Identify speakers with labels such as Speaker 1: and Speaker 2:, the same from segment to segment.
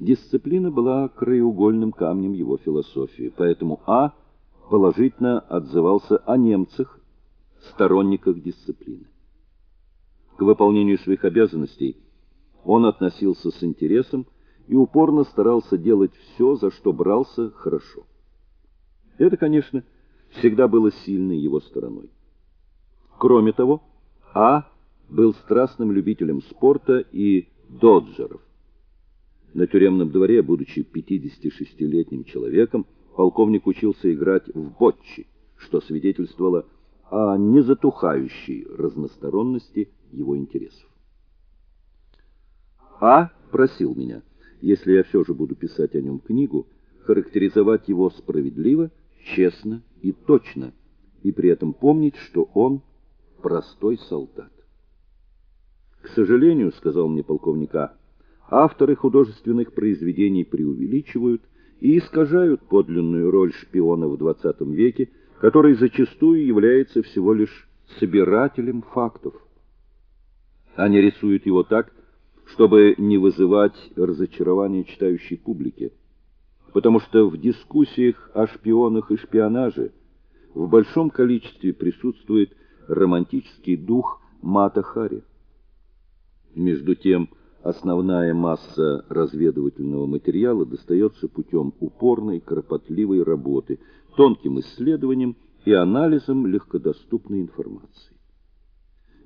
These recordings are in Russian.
Speaker 1: Дисциплина была краеугольным камнем его философии, поэтому А положительно отзывался о немцах, сторонниках дисциплины. К выполнению своих обязанностей он относился с интересом и упорно старался делать все, за что брался хорошо. Это, конечно, всегда было сильной его стороной. Кроме того, А был страстным любителем спорта и доджеров. На тюремном дворе, будучи 56-летним человеком, полковник учился играть в ботчи, что свидетельствовало о незатухающей разносторонности его интересов. А просил меня, если я все же буду писать о нем книгу, характеризовать его справедливо, честно и точно, и при этом помнить, что он простой солдат. К сожалению, сказал мне полковник А, авторы художественных произведений преувеличивают и искажают подлинную роль шпиона в XX веке, который зачастую является всего лишь собирателем фактов. Они рисуют его так, чтобы не вызывать разочарования читающей публики, потому что в дискуссиях о шпионах и шпионаже в большом количестве присутствует романтический дух Мата Хари. Между тем, основная масса разведывательного материала достается путем упорной, кропотливой работы, тонким исследованием и анализом легкодоступной информации.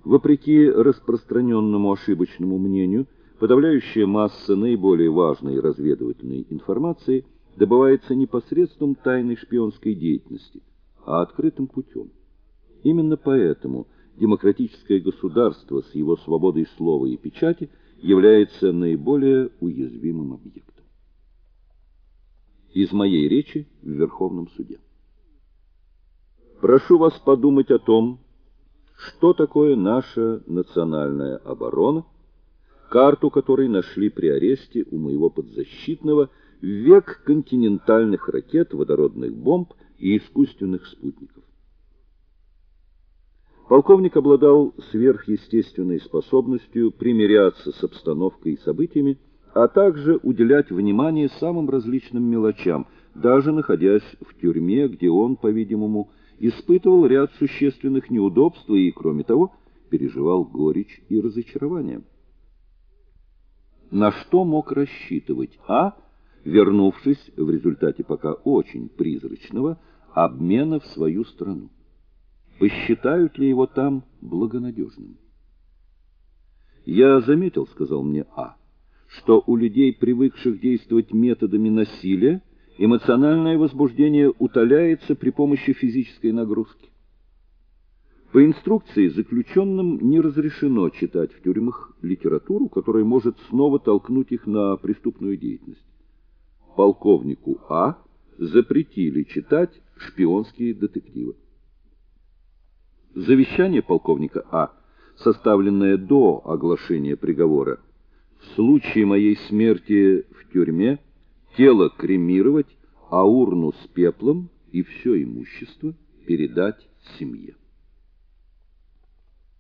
Speaker 1: Вопреки распространенному ошибочному мнению, подавляющая масса наиболее важной разведывательной информации добывается не посредством тайной шпионской деятельности, а открытым путем. Именно поэтому демократическое государство с его свободой слова и печати является наиболее уязвимым объектом. Из моей речи в Верховном суде. Прошу вас подумать о том, что такое наша национальная оборона, карту которой нашли при аресте у моего подзащитного век континентальных ракет, водородных бомб и искусственных спутников. Полковник обладал сверхъестественной способностью примиряться с обстановкой и событиями, а также уделять внимание самым различным мелочам, даже находясь в тюрьме, где он, по-видимому, испытывал ряд существенных неудобств и, кроме того, переживал горечь и разочарование. На что мог рассчитывать А, вернувшись в результате пока очень призрачного обмена в свою страну? Посчитают ли его там благонадежным. Я заметил, сказал мне А, что у людей, привыкших действовать методами насилия, эмоциональное возбуждение утоляется при помощи физической нагрузки. По инструкции заключенным не разрешено читать в тюрьмах литературу, которая может снова толкнуть их на преступную деятельность. Полковнику А запретили читать шпионские детективы. Завещание полковника А, составленное до оглашения приговора, в случае моей смерти в тюрьме тело кремировать, а урну с пеплом и все имущество передать семье.